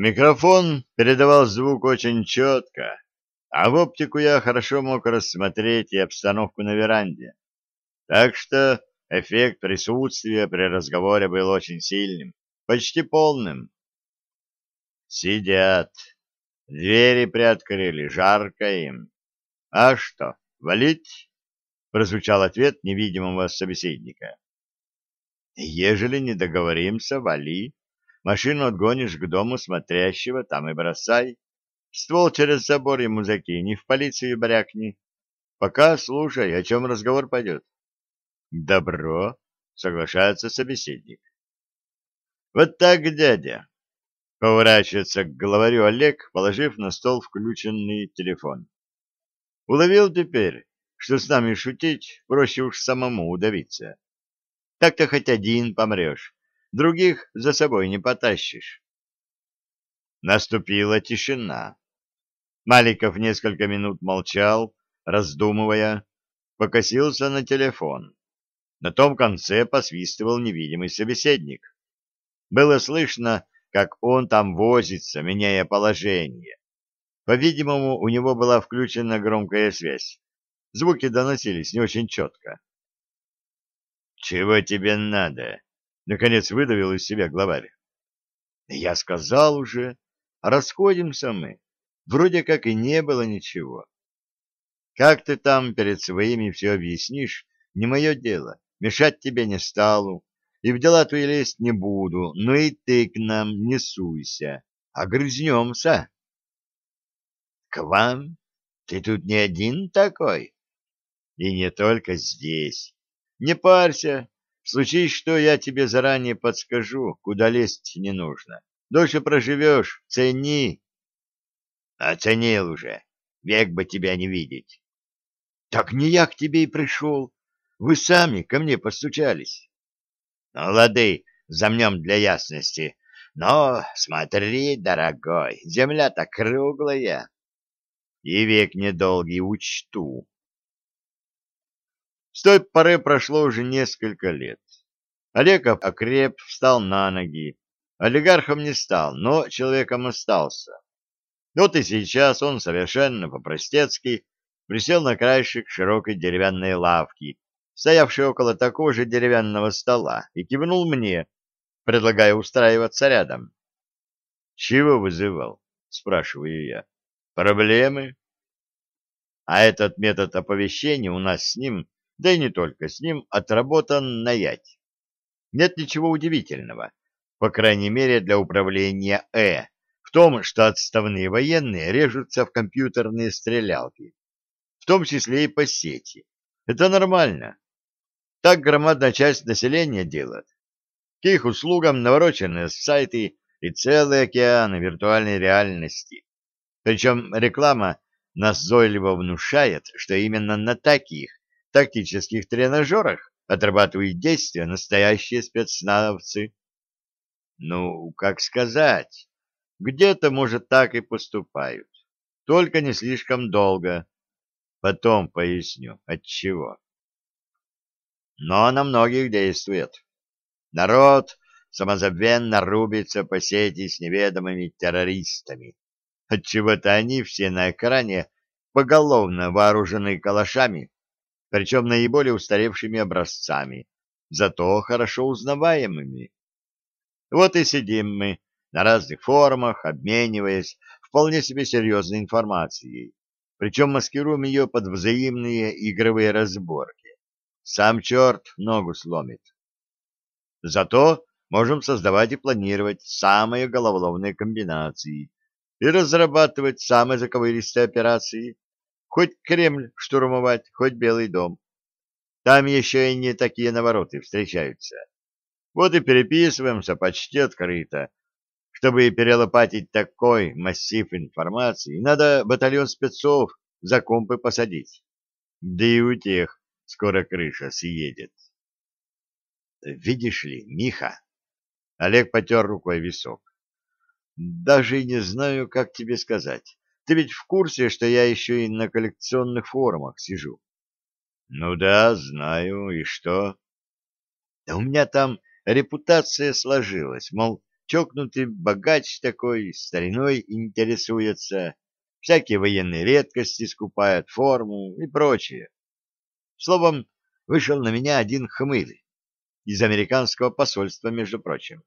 Микрофон передавал звук очень четко, а в оптику я хорошо мог рассмотреть и обстановку на веранде. Так что эффект присутствия при разговоре был очень сильным, почти полным. Сидят. Двери приоткрыли, жарко им. А что, валить? Прозвучал ответ невидимого собеседника. Ежели не договоримся, вали. Машину отгонишь к дому смотрящего, там и бросай. Ствол через забор ему закинь, в полицию брякни. Пока слушай, о чем разговор пойдет. Добро, соглашается собеседник. Вот так, дядя. Поворачивается к главарю Олег, положив на стол включенный телефон. Уловил теперь, что с нами шутить проще уж самому удавиться. Так-то хоть один помрешь, других за собой не потащишь. Наступила тишина. Маликов несколько минут молчал, раздумывая, покосился на телефон. На том конце посвистывал невидимый собеседник. Было слышно, как он там возится, меняя положение. По-видимому, у него была включена громкая связь. Звуки доносились не очень четко. «Чего тебе надо?» Наконец выдавил из себя главарь. Я сказал уже, расходимся мы. Вроде как и не было ничего. Как ты там перед своими все объяснишь, не мое дело. Мешать тебе не стану, и в дела твои лезть не буду, но и ты к нам не суйся, а грызнемся. К вам? Ты тут не один такой? И не только здесь. Не парься, Случись что, я тебе заранее подскажу, куда лезть не нужно. Дольше проживешь, цени. Оценил уже. Век бы тебя не видеть. Так не я к тебе и пришел. Вы сами ко мне постучались. Ну, лады, замнем для ясности. Но смотри, дорогой, земля-то круглая. И век недолгий учту. С той поры прошло уже несколько лет. Олег окреп, встал на ноги. Олигархом не стал, но человеком остался. Вот и сейчас он совершенно по-простецки присел на краешек широкой деревянной лавки, стоявшей около такого же деревянного стола, и кивнул мне, предлагая устраиваться рядом. «Чего вызывал?» — спрашиваю я. «Проблемы?» А этот метод оповещения у нас с ним да и не только с ним, отработан на ять. Нет ничего удивительного, по крайней мере для управления Э, в том, что отставные военные режутся в компьютерные стрелялки, в том числе и по сети. Это нормально. Так громадная часть населения делает. К их услугам навороченные сайты и целые океаны виртуальной реальности. Причем реклама назойливо внушает, что именно на таких тактических тренажерах отрабатывают действия настоящие спецназовцы. Ну, как сказать, где-то, может, так и поступают. Только не слишком долго. Потом поясню, от чего. Но на многих действует. Народ самозабвенно рубится по сети с неведомыми террористами. Отчего-то они все на экране поголовно вооружены калашами причем наиболее устаревшими образцами, зато хорошо узнаваемыми. Вот и сидим мы на разных форумах, обмениваясь вполне себе серьезной информацией, причем маскируем ее под взаимные игровые разборки. Сам черт ногу сломит. Зато можем создавать и планировать самые головоломные комбинации и разрабатывать самые заковыристые операции, Хоть Кремль штурмовать, хоть Белый дом. Там еще и не такие навороты встречаются. Вот и переписываемся почти открыто. Чтобы перелопатить такой массив информации, надо батальон спецов за компы посадить. Да и у тех скоро крыша съедет. Видишь ли, Миха, Олег потер рукой висок. Даже не знаю, как тебе сказать. Ты ведь в курсе, что я еще и на коллекционных форумах сижу? Ну да, знаю. И что? Да у меня там репутация сложилась, мол, чокнутый богач такой, стариной интересуется, всякие военные редкости скупает, форму и прочее. Словом, вышел на меня один хмыль из американского посольства, между прочим.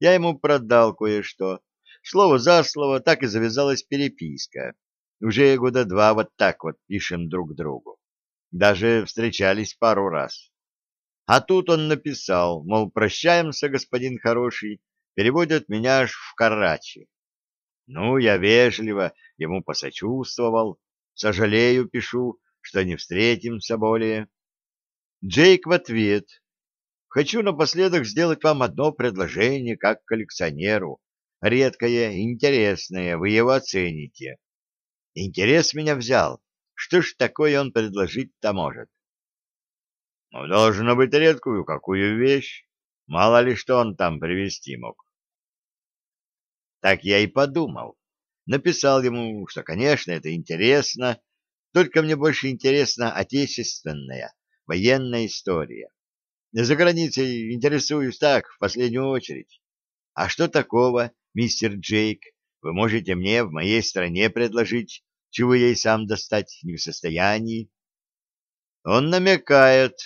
Я ему продал кое-что. Слово за слово так и завязалась переписка. Уже года два вот так вот пишем друг другу. Даже встречались пару раз. А тут он написал, мол, прощаемся, господин хороший, переводят меня аж в Карачи. Ну, я вежливо ему посочувствовал, сожалею, пишу, что не встретимся более. Джейк в ответ. Хочу напоследок сделать вам одно предложение как коллекционеру. Редкое, интересное, вы его оцените. Интерес меня взял. Что ж такое он предложить-то может? Ну, должно быть редкую какую вещь. Мало ли что он там привезти мог. Так я и подумал. Написал ему, что, конечно, это интересно, только мне больше интересна отечественная, военная история. За границей интересуюсь так, в последнюю очередь. А что такого, мистер Джейк, вы можете мне в моей стране предложить, чего я и сам достать не в состоянии? Он намекает.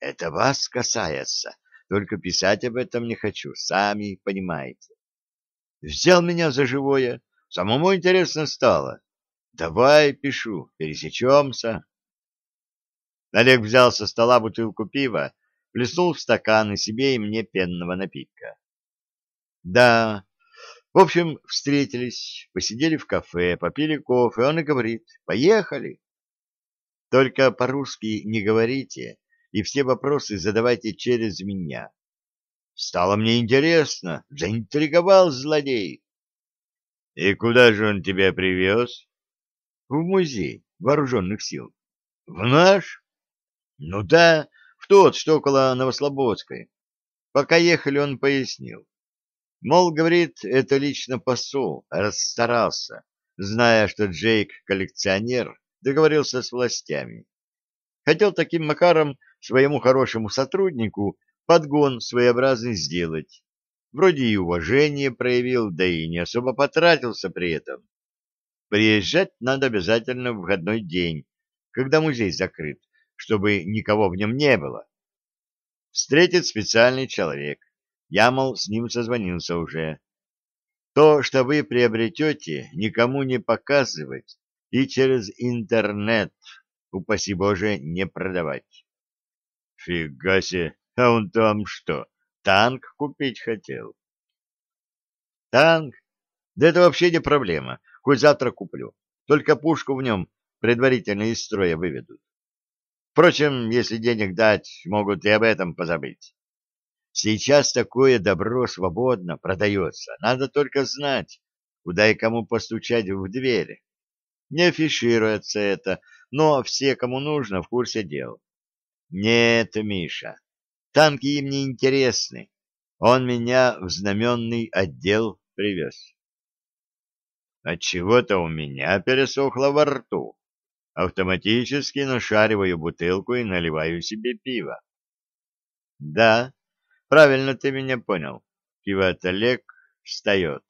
Это вас касается, только писать об этом не хочу, сами понимаете. Взял меня за живое, самому интересно стало. Давай, пишу, пересечемся. Олег взял со стола бутылку пива, плеснул в стакан и себе и мне пенного напитка. Да, в общем, встретились, посидели в кафе, попили кофе, он и говорит, поехали. Только по-русски не говорите, и все вопросы задавайте через меня. Стало мне интересно, заинтриговал злодей. — И куда же он тебя привез? в музей вооруженных сил. В наш? Ну да, в тот, что около Новослободской. Пока ехали, он пояснил. Мол, говорит, это лично посол расстарался, зная, что Джейк коллекционер, договорился с властями. Хотел таким макаром своему хорошему сотруднику подгон своеобразный сделать. Вроде и уважение проявил, да и не особо потратился при этом. Приезжать надо обязательно в выходной день, когда музей закрыт, чтобы никого в нем не было. Встретит специальный человек. Я, мол, с ним созвонился уже. То, что вы приобретете, никому не показывать и через интернет, упаси Боже, не продавать. Фига себе, а он там что, танк купить хотел? Танк? Да это вообще не проблема. Хоть завтра куплю. Только пушку в нем предварительно из строя выведут. Впрочем, если денег дать, могут и об этом позабыть. Сейчас такое добро свободно продается. Надо только знать, куда и кому постучать в дверь. Не афишируется это, но все, кому нужно, в курсе дел. Нет, Миша, танки им не интересны. Он меня в знаменный отдел привез. Отчего-то у меня пересохло во рту. Автоматически нашариваю бутылку и наливаю себе пиво. Да, правильно ты меня понял. Кивает Олег, встает.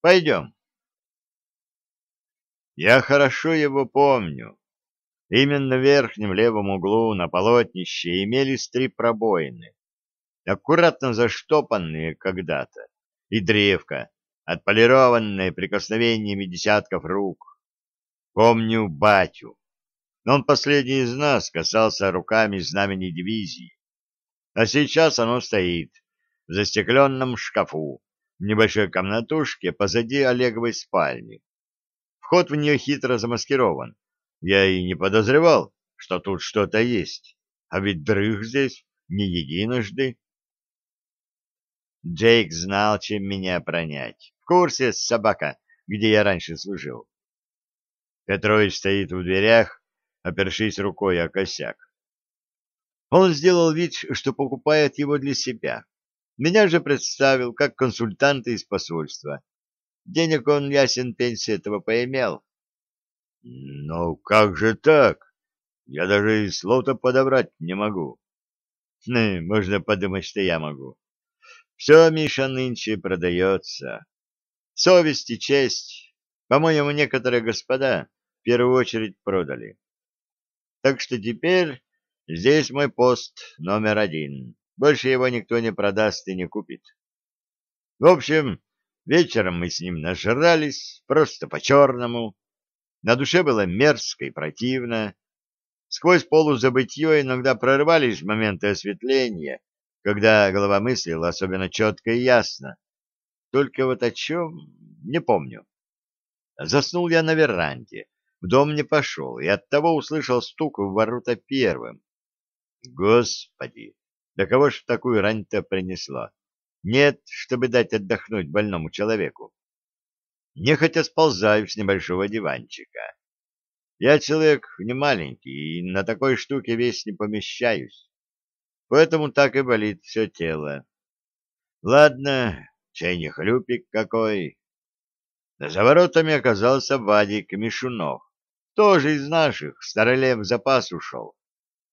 Пойдем. Я хорошо его помню. Именно в верхнем левом углу на полотнище имелись три пробоины, аккуратно заштопанные когда-то, и древко, отполированное прикосновениями десятков рук. Помню батю. Он последний из нас касался руками знамени дивизии. А сейчас оно стоит в застекленном шкафу, в небольшой комнатушке позади Олеговой спальни. Вход в нее хитро замаскирован. Я и не подозревал, что тут что-то есть. А ведь дрых здесь не единожды. Джейк знал, чем меня пронять курсе, собака, где я раньше служил. Петрович стоит в дверях, опершись рукой о косяк. Он сделал вид, что покупает его для себя. Меня же представил как консультанта из посольства. Денег он, ясен, пенсии этого поимел. Ну, как же так? Я даже и слов-то подобрать не могу. Ну, можно подумать, что я могу. Все, Миша, нынче продается. Совесть и честь, по-моему, некоторые господа в первую очередь продали. Так что теперь здесь мой пост номер один. Больше его никто не продаст и не купит. В общем, вечером мы с ним нажрались, просто по-черному. На душе было мерзко и противно. Сквозь полузабытье иногда прорывались моменты осветления, когда голова мыслила особенно четко и ясно. Только вот о чем — не помню. Заснул я на веранде, в дом не пошел, и оттого услышал стук в ворота первым. Господи, да кого ж такую рань-то принесло? Нет, чтобы дать отдохнуть больному человеку. Нехотя сползаю с небольшого диванчика. Я человек не маленький, и на такой штуке весь не помещаюсь. Поэтому так и болит все тело. Ладно, чай не хлюпик какой. За воротами оказался Вадик Мишунов, тоже из наших, старолев запас ушел.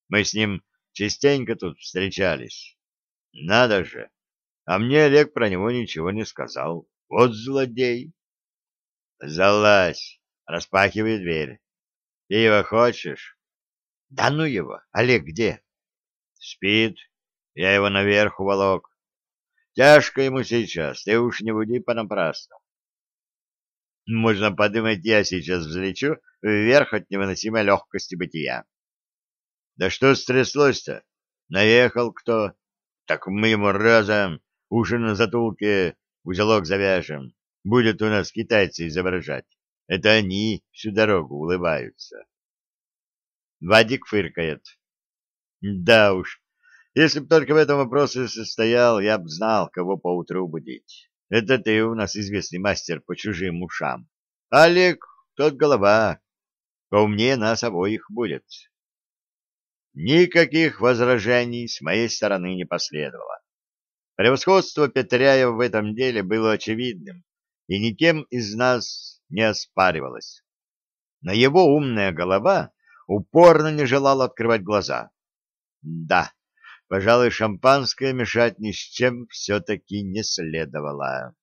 Мы с ним частенько тут встречались. Надо же, а мне Олег про него ничего не сказал. Вот злодей. Залазь, распахивай дверь. Пиво хочешь? Да ну его, Олег где? Спит. Я его наверх уволок. Тяжко ему сейчас, ты уж не буди понапрасну. Можно подумать, я сейчас взлечу вверх от невыносимой легкости бытия. Да что стряслось-то? Наехал кто? Так мы ему разом уши на затулке, узелок завяжем. Будет у нас китайцы изображать. Это они всю дорогу улыбаются. Вадик фыркает. Да уж, если б только в этом вопросе состоял, я б знал, кого поутру будить. Это ты у нас известный мастер по чужим ушам. Олег, тот голова, поумнее нас обоих будет. Никаких возражений с моей стороны не последовало. Превосходство Петряева в этом деле было очевидным, и никем из нас не оспаривалось. Но его умная голова упорно не желала открывать глаза. Да, пожалуй, шампанское мешать ни с чем все-таки не следовало.